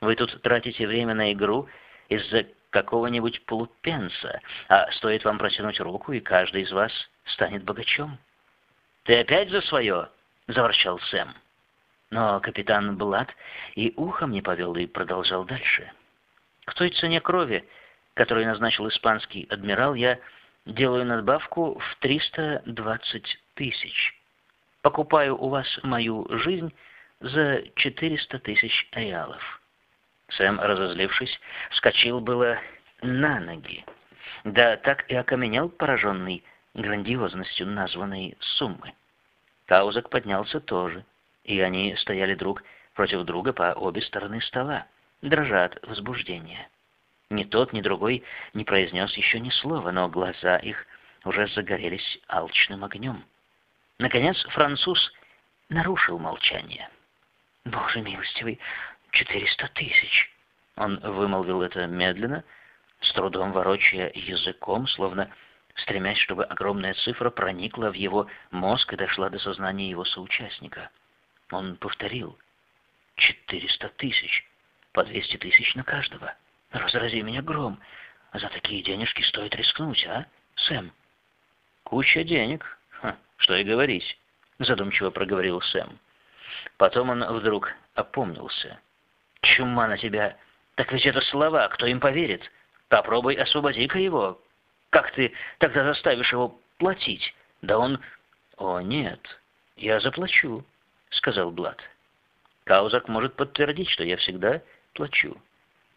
Вы тут тратите время на игру из-за какого-нибудь полупенса, а стоит вам протянуть руку, и каждый из вас станет богачом. «Ты опять за свое?» — заворчал Сэм. Но капитан Блад и ухом не повел и продолжал дальше. «К той цене крови, которую назначил испанский адмирал, я делаю надбавку в 320 тысяч. Покупаю у вас мою жизнь за 400 тысяч реалов». Сэм, разозлившись, вскочил было на ноги. Да так и окаменел пораженный грандиозностью названной суммы. Каузак поднялся тоже, и они стояли друг против друга по обе стороны стола, дрожа от возбуждения. Ни тот, ни другой не произнес еще ни слова, но глаза их уже загорелись алчным огнем. Наконец француз нарушил молчание. «Боже милостивый, четыреста тысяч!» Он вымолвил это медленно, с трудом ворочая языком, словно стремясь, чтобы огромная цифра проникла в его мозг и дошла до сознания его соучастника. Он повторил «Четыреста тысяч, по двести тысяч на каждого. Разрази меня гром, а за такие денежки стоит рискнуть, а, Сэм?» «Куча денег, Ха, что и говорить», — задумчиво проговорил Сэм. Потом он вдруг опомнился. «Чума на тебя! Так ведь это слова, кто им поверит? Попробуй освободи-ка его. Как ты тогда заставишь его платить? Да он... О, нет, я заплачу, сказал Блад. Каузак может подтвердить, что я всегда плачу.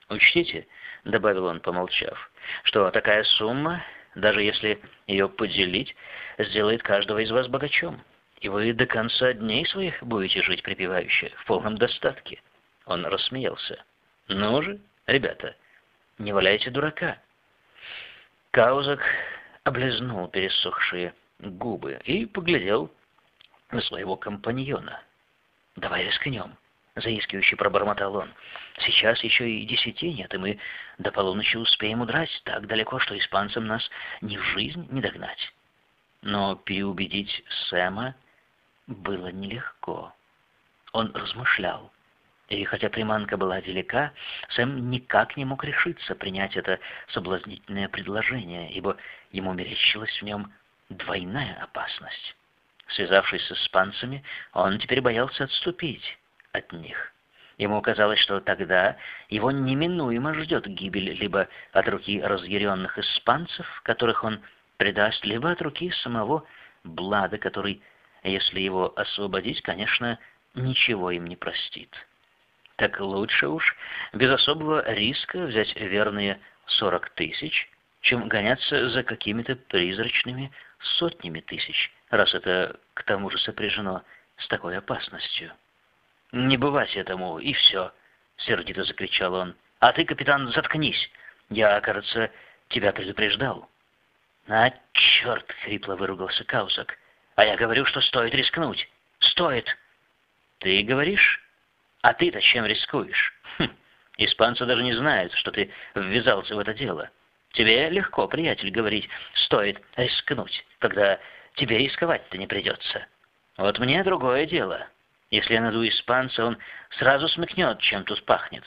Учтите, добавил он, помолчав, что такая сумма, даже если ее поделить, сделает каждого из вас богачом. И вы до конца дней своих будете жить припевающе, в полном достатке. Он рассмеялся. Ну же, ребята, не валяйте дурака. Каузак облизнул пересохшие губы и поглядел на своего компаньона. «Давай рискнем», — заискивающе пробормотал он. «Сейчас еще и десяти нет, и мы до полуночи успеем удрать так далеко, что испанцам нас ни в жизнь не догнать». Но переубедить Сэма было нелегко. Он размышлял. И хотя приманка была велика, Сэм никак не мог решиться принять это соблазнительное предложение, ибо ему мерещилась в нем двойная опасность. Связавшись с испанцами, он теперь боялся отступить от них. Ему казалось, что тогда его неминуемо ждет гибель либо от руки разъяренных испанцев, которых он предаст, либо от руки самого Блада, который, если его освободить, конечно, ничего им не простит так лучше уж без особого риска взять верные сорок тысяч, чем гоняться за какими-то призрачными сотнями тысяч, раз это к тому же сопряжено с такой опасностью. «Не бывать этому, и все!» — сердито закричал он. «А ты, капитан, заткнись! Я, кажется, тебя предупреждал». «А, черт!» — хрипло выругался Каузак. «А я говорю, что стоит рискнуть! Стоит!» «Ты говоришь?» А ты-то чем рискуешь? Хм, испанцы даже не знают, что ты ввязался в это дело. Тебе легко, приятель, говорить, стоит рискнуть, когда тебе рисковать-то не придется. Вот мне другое дело. Если я найду испанца, он сразу смекнет, чем тут пахнет.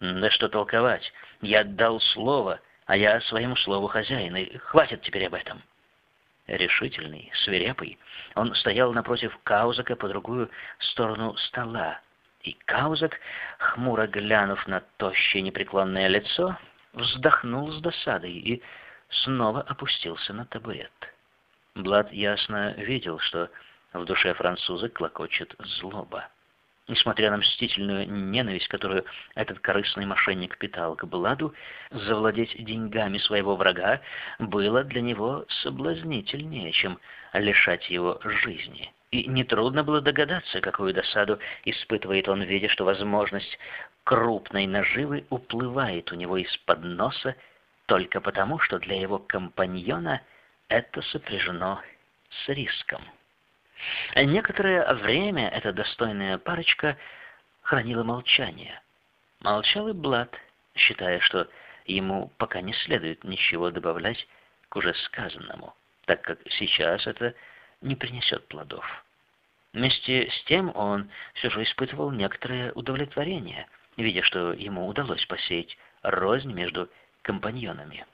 Да что толковать, я отдал слово, а я своему слову хозяин, и хватит теперь об этом. Решительный, свирепый, он стоял напротив Каузака по другую сторону стола, и Каузак, хмуро глянув на тощее непреклонное лицо, вздохнул с досадой и снова опустился на табурет. Блад ясно видел, что в душе француза клокочет злоба. Несмотря на мстительную ненависть, которую этот корыстный мошенник питал к Бладу, завладеть деньгами своего врага было для него соблазнительнее, чем лишать его жизни. И нетрудно было догадаться, какую досаду испытывает он, видя, что возможность крупной наживы уплывает у него из-под носа только потому, что для его компаньона это сопряжено с риском. Некоторое время эта достойная парочка хранила молчание. Молчал и Блад, считая, что ему пока не следует ничего добавлять к уже сказанному, так как сейчас это не принесет плодов. Вместе с тем он все же испытывал некоторое удовлетворение, видя, что ему удалось посеять рознь между компаньонами.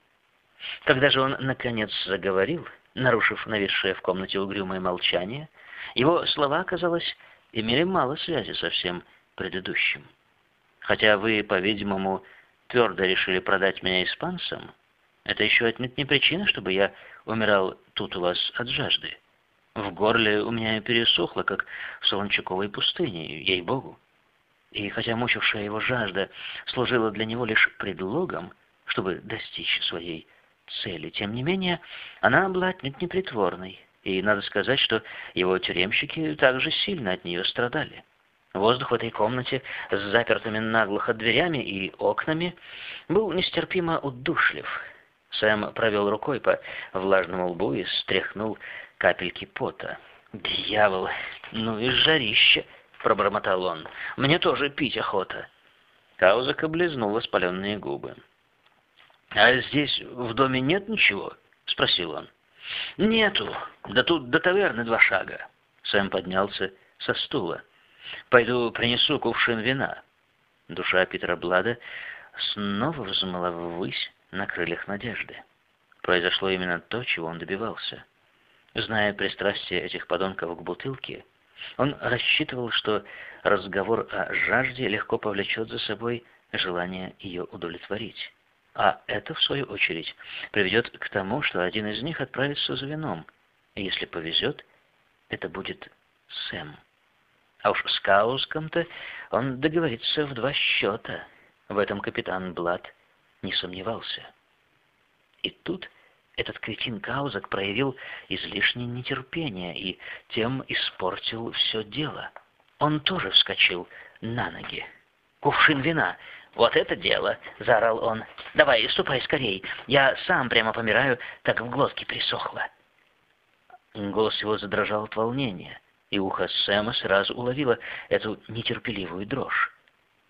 Когда же он, наконец, заговорил, нарушив нависшее в комнате угрюмое молчание, его слова, казалось, имели мало связи со всем предыдущим. Хотя вы, по-видимому, твердо решили продать меня испанцам, это еще отнюдь не причина, чтобы я умирал тут у вас от жажды. В горле у меня пересохло, как в Солончаковой пустыне, ей-богу. И хотя мучившая его жажда служила для него лишь предлогом, чтобы достичь своей цели, тем не менее, она была отнюдь непритворной, и надо сказать, что его тюремщики также сильно от нее страдали. Воздух в этой комнате с запертыми наглухо дверями и окнами был нестерпимо удушлив. Сэм провел рукой по влажному лбу и стряхнул капельки пота. «Дьявол! Ну и жарище!» — пробормотал он. «Мне тоже пить охота». Каузак облизнул воспаленные губы. «А здесь в доме нет ничего?» — спросил он. «Нету. Да тут до таверны два шага». Сэм поднялся со стула. «Пойду принесу кувшин вина». Душа Питера Блада снова взмыла ввысь на крыльях надежды. Произошло именно то, чего он добивался. Зная пристрастие этих подонков к бутылке, он рассчитывал, что разговор о жажде легко повлечет за собой желание ее удовлетворить. А это, в свою очередь, приведет к тому, что один из них отправится за вином. И если повезет, это будет Сэм. А уж с Кауском-то он договорится в два счета. В этом капитан Блад не сомневался. И тут этот кретин Каузак проявил излишнее нетерпение и тем испортил все дело. Он тоже вскочил на ноги. «Кувшин вина! Вот это дело!» — заорал он. «Давай, ступай скорей! Я сам прямо помираю, так в глотке присохло!» Голос его задрожал от волнения, и ухо Сэма сразу уловило эту нетерпеливую дрожь.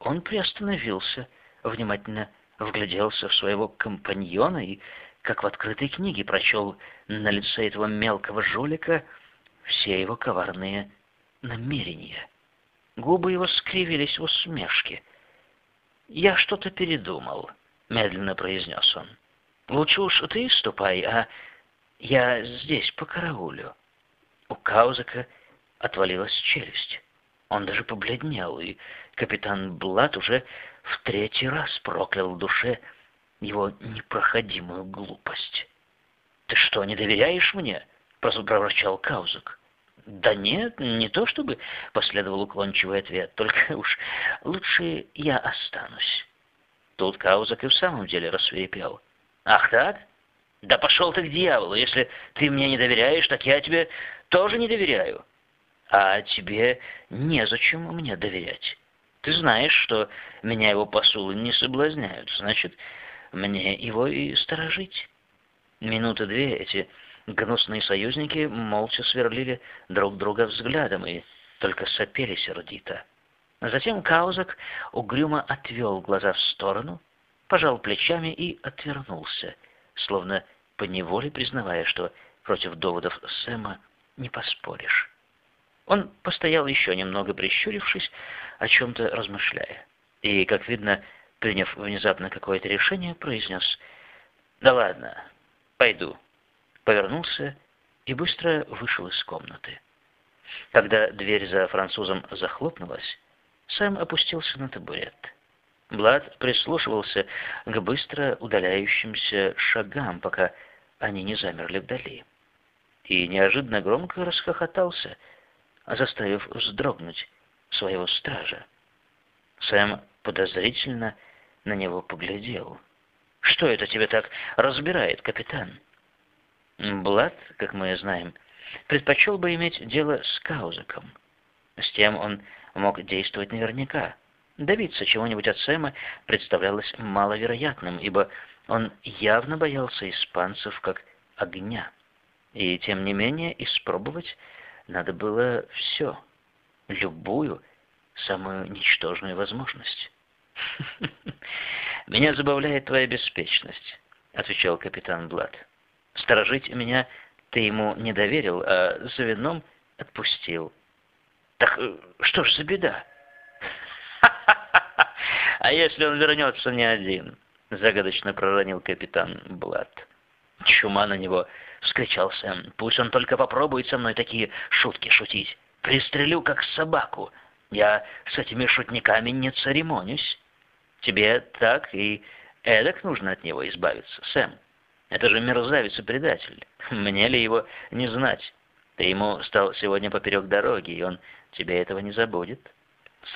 Он приостановился, внимательно вгляделся в своего компаньона и, как в открытой книге, прочел на лице этого мелкого жулика все его коварные намерения. Губы его скривились в усмешке. «Я что-то передумал», — медленно произнес он. «Лучше уж ты ступай, а я здесь по караулю». У Каузака отвалилась челюсть. Он даже побледнел, и капитан Блат уже в третий раз проклял в душе его непроходимую глупость. «Ты что, не доверяешь мне?» — проворчал Каузак. «Да нет, не то чтобы», — последовал уклончивый ответ, «только уж лучше я останусь». Тут Каузак и в самом деле рассверепел. «Ах так? Да пошел ты к дьяволу! Если ты мне не доверяешь, так я тебе тоже не доверяю. А тебе незачем мне доверять. Ты знаешь, что меня его посулы не соблазняют, значит, мне его и сторожить. Минуты две эти гнусные союзники молча сверлили друг друга взглядом и только сопели сердито. Затем Каузак угрюмо отвел глаза в сторону, пожал плечами и отвернулся, словно поневоле признавая, что против доводов Сэма не поспоришь. Он постоял еще немного прищурившись, о чем-то размышляя. И, как видно, приняв внезапно какое-то решение, произнес «Да ладно, пойду». Повернулся и быстро вышел из комнаты. Когда дверь за французом захлопнулась, Сэм опустился на табурет. Блад прислушивался к быстро удаляющимся шагам, пока они не замерли вдали. И неожиданно громко расхохотался — заставив вздрогнуть своего стража. Сэм подозрительно на него поглядел. «Что это тебя так разбирает, капитан?» Блад, как мы знаем, предпочел бы иметь дело с Каузаком. С тем он мог действовать наверняка. Добиться чего-нибудь от Сэма представлялось маловероятным, ибо он явно боялся испанцев как огня. И тем не менее испробовать надо было все, любую, самую ничтожную возможность. «Меня забавляет твоя беспечность», — отвечал капитан Блад. «Сторожить меня ты ему не доверил, а за вином отпустил». «Так э, что ж за беда?» А если он вернется не один? Загадочно проронил капитан Блад. Чума на него, вскричал Сэм. Пусть он только попробует со мной такие шутки шутить. Пристрелю, как собаку. Я с этими шутниками не церемонюсь. Тебе так и эдак нужно от него избавиться, Сэм. Это же мерзавец и предатель. Мне ли его не знать? Ты ему стал сегодня поперек дороги, и он тебе этого не забудет.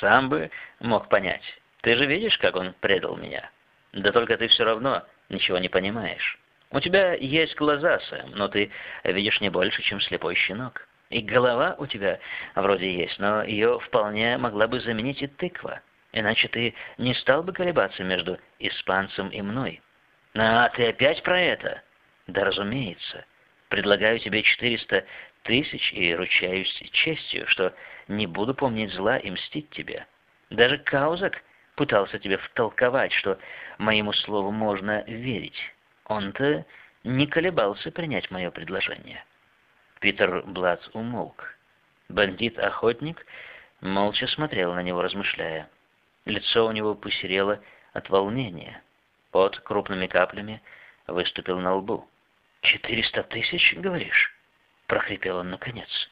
Сам бы мог понять. Ты же видишь, как он предал меня? Да только ты все равно ничего не понимаешь. У тебя есть глаза, Сэм, но ты видишь не больше, чем слепой щенок. И голова у тебя вроде есть, но ее вполне могла бы заменить и тыква. Иначе ты не стал бы колебаться между испанцем и мной. А ты опять про это? Да разумеется. Предлагаю тебе 400 тысяч и ручаюсь честью, что не буду помнить зла и мстить тебе. Даже Каузак пытался тебе втолковать, что моему слову можно верить. Он-то не колебался принять мое предложение. Питер Блац умолк. Бандит-охотник молча смотрел на него, размышляя. Лицо у него посерело от волнения. Под крупными каплями выступил на лбу. «Четыреста тысяч, говоришь?» — прохрипел он наконец.